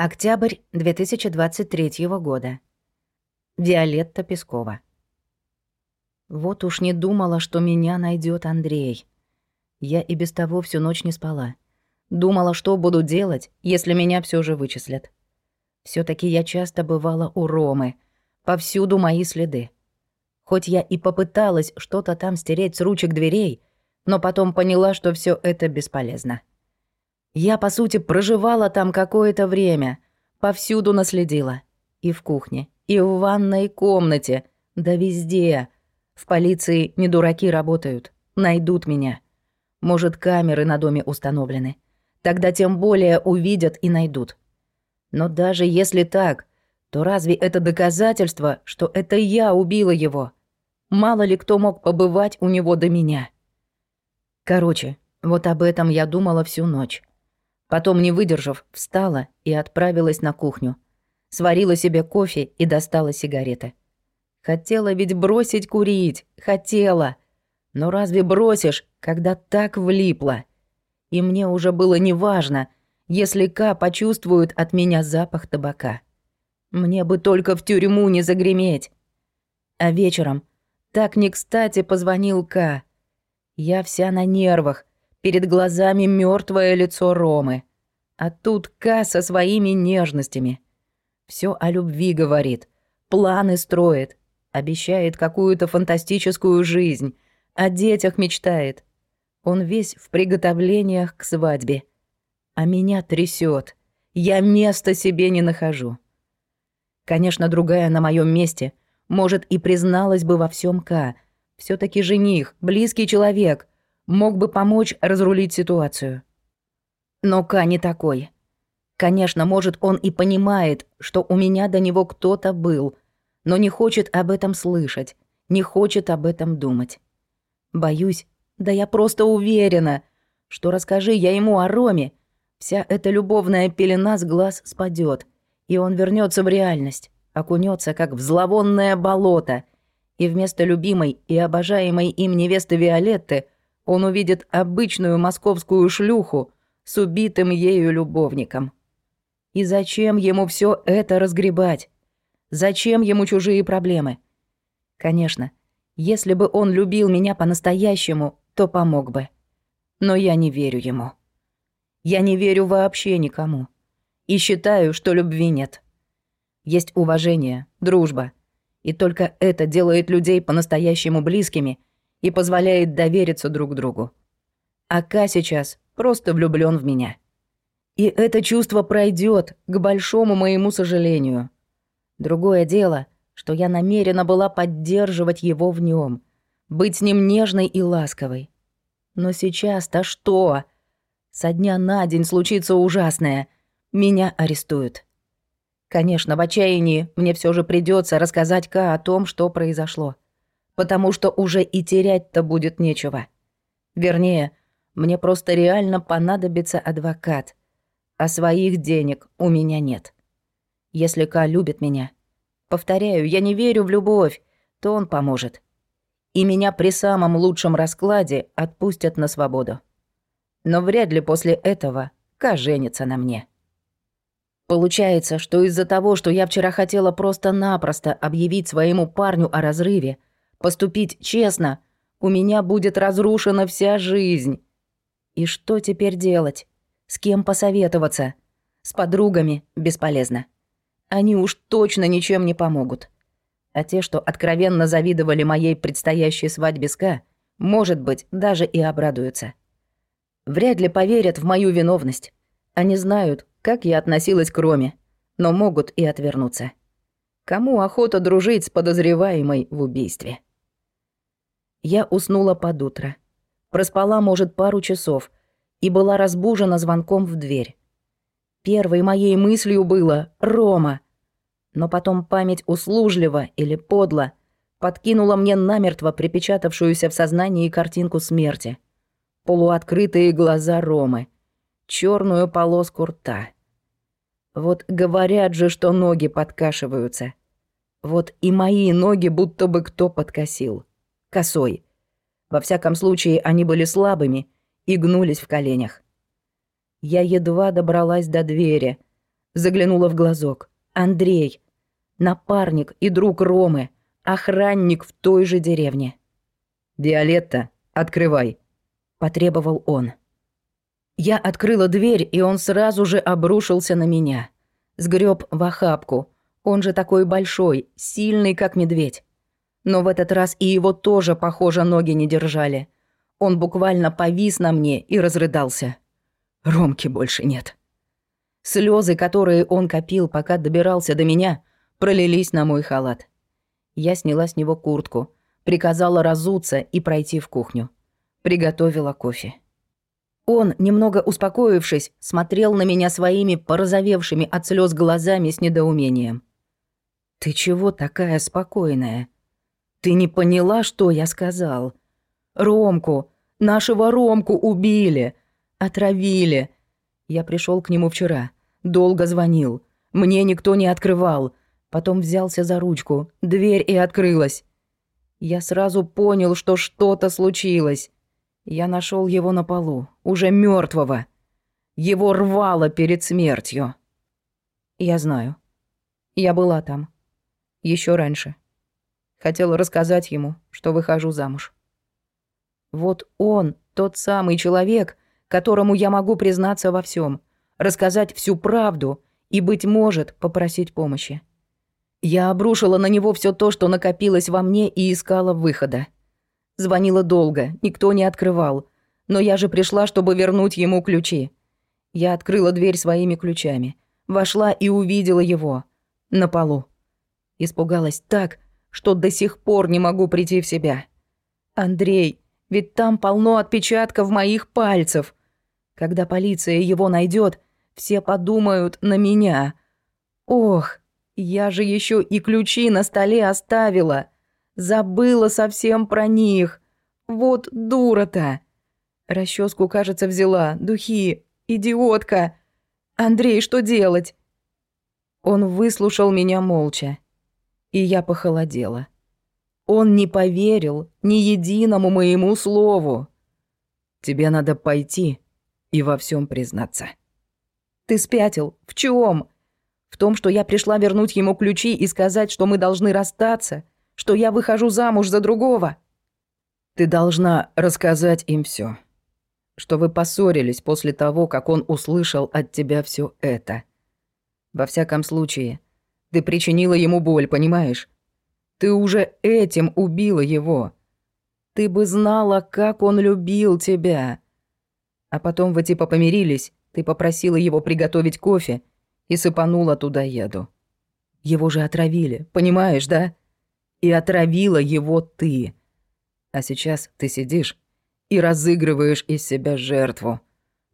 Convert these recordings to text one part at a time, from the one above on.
Октябрь 2023 года. Виолетта Пескова. Вот уж не думала, что меня найдет Андрей. Я и без того всю ночь не спала. Думала, что буду делать, если меня все же вычислят. все таки я часто бывала у Ромы. Повсюду мои следы. Хоть я и попыталась что-то там стереть с ручек дверей, но потом поняла, что все это бесполезно. Я, по сути, проживала там какое-то время, повсюду наследила. И в кухне, и в ванной комнате, да везде. В полиции не дураки работают, найдут меня. Может, камеры на доме установлены. Тогда тем более увидят и найдут. Но даже если так, то разве это доказательство, что это я убила его? Мало ли кто мог побывать у него до меня. Короче, вот об этом я думала всю ночь. Потом, не выдержав, встала и отправилась на кухню. Сварила себе кофе и достала сигареты. Хотела ведь бросить курить, хотела. Но разве бросишь, когда так влипла? И мне уже было неважно, если Ка почувствует от меня запах табака. Мне бы только в тюрьму не загреметь. А вечером так не кстати позвонил Ка. Я вся на нервах, Перед глазами мертвое лицо Ромы. А тут Ка со своими нежностями. Все о любви говорит, планы строит, обещает какую-то фантастическую жизнь, о детях мечтает. Он весь в приготовлениях к свадьбе. А меня трясет. Я места себе не нахожу. Конечно, другая на моем месте, может, и призналась бы во всем К. все таки жених, близкий человек — мог бы помочь разрулить ситуацию. Но Ка не такой. Конечно, может, он и понимает, что у меня до него кто-то был, но не хочет об этом слышать, не хочет об этом думать. Боюсь, да я просто уверена, что расскажи я ему о Роме, вся эта любовная пелена с глаз спадет, и он вернется в реальность, окунется как в зловонное болото, и вместо любимой и обожаемой им невесты Виолетты — он увидит обычную московскую шлюху с убитым ею любовником. И зачем ему все это разгребать? Зачем ему чужие проблемы? Конечно, если бы он любил меня по-настоящему, то помог бы. Но я не верю ему. Я не верю вообще никому. И считаю, что любви нет. Есть уважение, дружба. И только это делает людей по-настоящему близкими и позволяет довериться друг другу. Ака сейчас просто влюблён в меня. И это чувство пройдёт, к большому моему сожалению. Другое дело, что я намерена была поддерживать его в нём, быть с ним нежной и ласковой. Но сейчас-то что? Со дня на день случится ужасное. Меня арестуют. Конечно, в отчаянии мне всё же придётся рассказать Ка о том, что произошло потому что уже и терять-то будет нечего. Вернее, мне просто реально понадобится адвокат, а своих денег у меня нет. Если Ка любит меня, повторяю, я не верю в любовь, то он поможет. И меня при самом лучшем раскладе отпустят на свободу. Но вряд ли после этого Ка женится на мне. Получается, что из-за того, что я вчера хотела просто-напросто объявить своему парню о разрыве, поступить честно, у меня будет разрушена вся жизнь. И что теперь делать? С кем посоветоваться? С подругами бесполезно. Они уж точно ничем не помогут. А те, что откровенно завидовали моей предстоящей свадьбе с Ка, может быть, даже и обрадуются. Вряд ли поверят в мою виновность. Они знают, как я относилась к Роме, но могут и отвернуться. Кому охота дружить с подозреваемой в убийстве? Я уснула под утро. Проспала, может, пару часов и была разбужена звонком в дверь. Первой моей мыслью было «Рома». Но потом память услужливо или подло подкинула мне намертво припечатавшуюся в сознании картинку смерти. Полуоткрытые глаза Ромы, черную полоску рта. Вот говорят же, что ноги подкашиваются. Вот и мои ноги будто бы кто подкосил косой. Во всяком случае, они были слабыми и гнулись в коленях. Я едва добралась до двери, Заглянула в глазок. Андрей. Напарник и друг Ромы. Охранник в той же деревне. «Виолетта, открывай», — потребовал он. Я открыла дверь, и он сразу же обрушился на меня. Сгреб в охапку. Он же такой большой, сильный, как медведь. Но в этот раз и его тоже, похоже, ноги не держали. Он буквально повис на мне и разрыдался. Ромки больше нет. Слезы, которые он копил, пока добирался до меня, пролились на мой халат. Я сняла с него куртку, приказала разуться и пройти в кухню. Приготовила кофе. Он, немного успокоившись, смотрел на меня своими порозовевшими от слез глазами с недоумением. «Ты чего такая спокойная? Ты не поняла, что я сказал? Ромку, нашего Ромку убили, отравили. Я пришел к нему вчера, долго звонил, мне никто не открывал, потом взялся за ручку, дверь и открылась. Я сразу понял, что что-то случилось. Я нашел его на полу, уже мертвого. Его рвало перед смертью. Я знаю. Я была там. Еще раньше. Хотела рассказать ему, что выхожу замуж. Вот он, тот самый человек, которому я могу признаться во всем, рассказать всю правду и, быть может, попросить помощи. Я обрушила на него все то, что накопилось во мне, и искала выхода. Звонила долго, никто не открывал. Но я же пришла, чтобы вернуть ему ключи. Я открыла дверь своими ключами. Вошла и увидела его. На полу. Испугалась так, что до сих пор не могу прийти в себя. Андрей, ведь там полно отпечатков моих пальцев. Когда полиция его найдет, все подумают на меня. Ох, я же еще и ключи на столе оставила. Забыла совсем про них. Вот дура-то. Расческу, кажется, взяла. Духи. Идиотка. Андрей, что делать? Он выслушал меня молча. И я похолодела. Он не поверил ни единому моему слову. Тебе надо пойти и во всем признаться. Ты спятил. В чем? В том, что я пришла вернуть ему ключи и сказать, что мы должны расстаться — что я выхожу замуж за другого. Ты должна рассказать им все, Что вы поссорились после того, как он услышал от тебя все это. Во всяком случае, ты причинила ему боль, понимаешь? Ты уже этим убила его. Ты бы знала, как он любил тебя. А потом вы типа помирились, ты попросила его приготовить кофе и сыпанула туда яду. Его же отравили, понимаешь, да? И отравила его ты. А сейчас ты сидишь и разыгрываешь из себя жертву.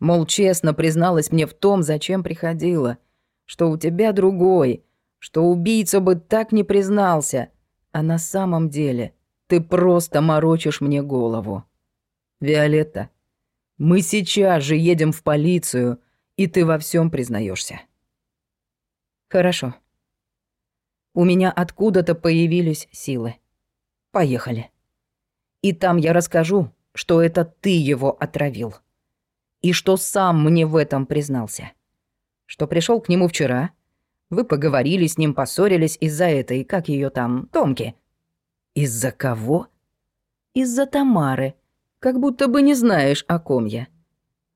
Мол, честно призналась мне в том, зачем приходила. Что у тебя другой, что убийца бы так не признался. А на самом деле ты просто морочишь мне голову. Виолетта, мы сейчас же едем в полицию, и ты во всем признаешься. Хорошо. У меня откуда-то появились силы. Поехали. И там я расскажу, что это ты его отравил. И что сам мне в этом признался. Что пришел к нему вчера. Вы поговорили с ним, поссорились из-за этой, как ее там, Томки. Из-за кого? Из-за Тамары. Как будто бы не знаешь, о ком я.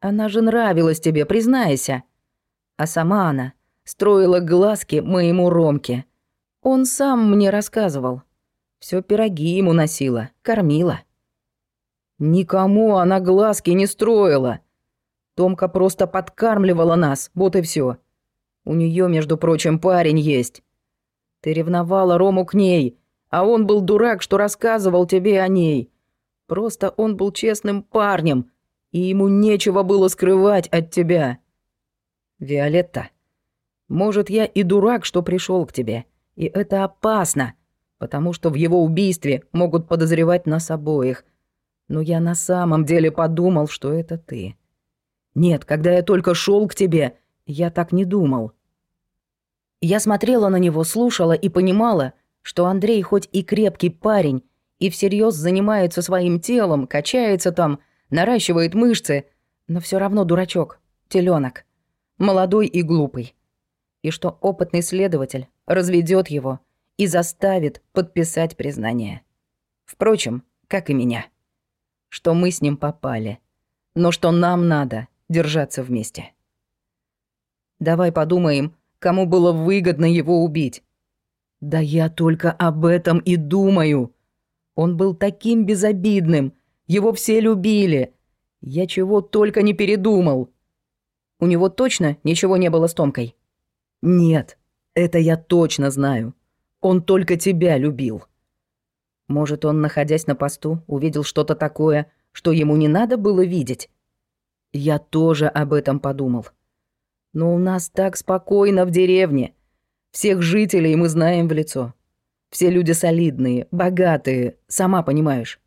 Она же нравилась тебе, признайся. А сама она строила глазки моему Ромке — он сам мне рассказывал. Все пироги ему носила, кормила. Никому она глазки не строила. Томка просто подкармливала нас, вот и все. У нее, между прочим, парень есть. Ты ревновала Рому к ней, а он был дурак, что рассказывал тебе о ней. Просто он был честным парнем, и ему нечего было скрывать от тебя. Виолетта, может, я и дурак, что пришел к тебе, — и это опасно, потому что в его убийстве могут подозревать нас обоих. Но я на самом деле подумал, что это ты. Нет, когда я только шел к тебе, я так не думал. Я смотрела на него, слушала и понимала, что Андрей хоть и крепкий парень, и всерьез занимается своим телом, качается там, наращивает мышцы, но все равно дурачок, теленок, молодой и глупый. и что опытный следователь разведет его и заставит подписать признание. Впрочем, как и меня. Что мы с ним попали, но что нам надо держаться вместе. Давай подумаем, кому было выгодно его убить. Да я только об этом и думаю. Он был таким безобидным, его все любили. Я чего только не передумал. У него точно ничего не было с Томкой? Нет, это я точно знаю. Он только тебя любил. Может, он, находясь на посту, увидел что-то такое, что ему не надо было видеть? Я тоже об этом подумал. Но у нас так спокойно в деревне. Всех жителей мы знаем в лицо. Все люди солидные, богатые, сама понимаешь.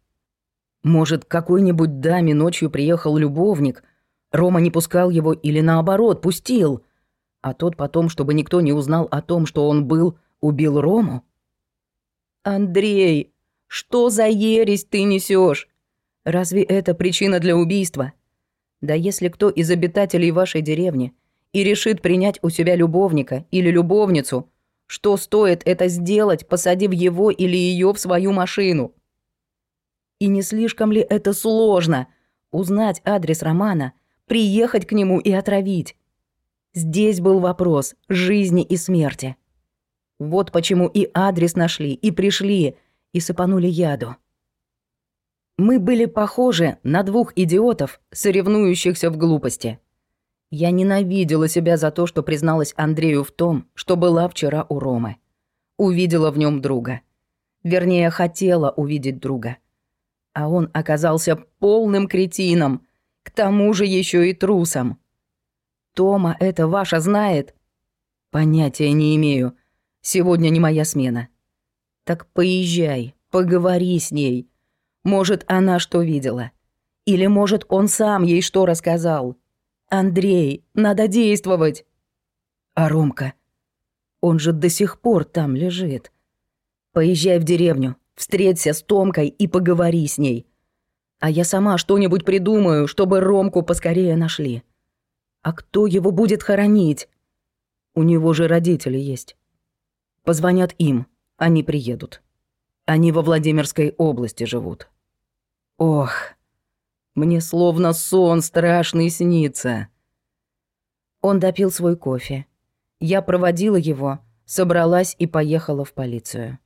Может, какой-нибудь даме ночью приехал любовник, Рома не пускал его или наоборот, пустил, а тот потом, чтобы никто не узнал о том, что он был, убил Рому? Андрей, что за ересь ты несешь? Разве это причина для убийства? Да если кто из обитателей вашей деревни и решит принять у себя любовника или любовницу, что стоит это сделать, посадив его или ее в свою машину? И не слишком ли это сложно узнать адрес Романа, приехать к нему и отравить? Здесь был вопрос жизни и смерти. Вот почему и адрес нашли, и пришли, и сыпанули яду. Мы были похожи на двух идиотов, соревнующихся в глупости. Я ненавидела себя за то, что призналась Андрею в том, что была вчера у Ромы. Увидела в нем друга. Вернее, хотела увидеть друга. А он оказался полным кретином, к тому же еще и трусом. Тома это ваша знает? Понятия не имею. Сегодня не моя смена. Так поезжай, поговори с ней. Может, она что видела. Или, может, он сам ей что рассказал. «Андрей, надо действовать!» «А Ромка? Он же до сих пор там лежит. Поезжай в деревню, встреться с Томкой и поговори с ней. А я сама что-нибудь придумаю, чтобы Ромку поскорее нашли. А кто его будет хоронить? У него же родители есть. Позвонят им, они приедут. Они во Владимирской области живут. Ох, мне словно сон страшный снится. Он допил свой кофе. Я проводила его, собралась и поехала в полицию.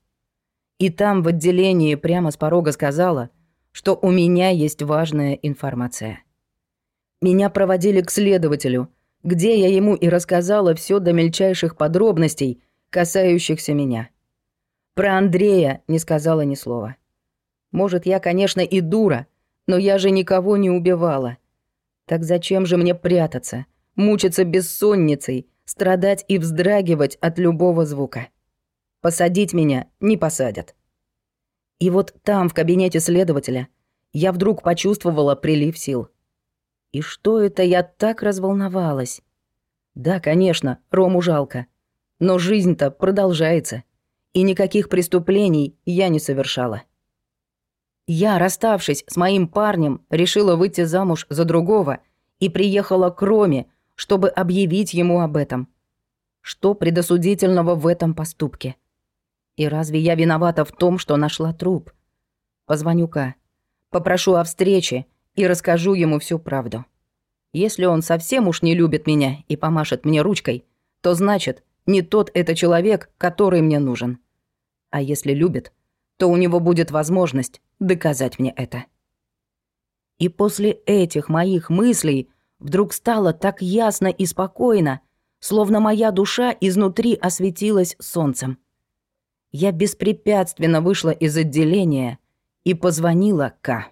И там в отделении прямо с порога сказала, что у меня есть важная информация. Меня проводили к следователю, где я ему и рассказала все до мельчайших подробностей, касающихся меня. Про Андрея не сказала ни слова. Может, я, конечно, и дура, но я же никого не убивала. Так зачем же мне прятаться, мучиться бессонницей, страдать и вздрагивать от любого звука? Посадить меня не посадят. И вот там, в кабинете следователя, я вдруг почувствовала прилив сил. И что это я так разволновалась? Да, конечно, Рому жалко. Но жизнь-то продолжается. И никаких преступлений я не совершала. Я, расставшись с моим парнем, решила выйти замуж за другого и приехала к Роме, чтобы объявить ему об этом. Что предосудительного в этом поступке? И разве я виновата в том, что нашла труп? Позвоню-ка, попрошу о встрече и расскажу ему всю правду. Если он совсем уж не любит меня и помашет мне ручкой, то значит, не тот это человек, который мне нужен. А если любит, то у него будет возможность доказать мне это. И после этих моих мыслей вдруг стало так ясно и спокойно, словно моя душа изнутри осветилась солнцем. Я беспрепятственно вышла из отделения и позвонила К.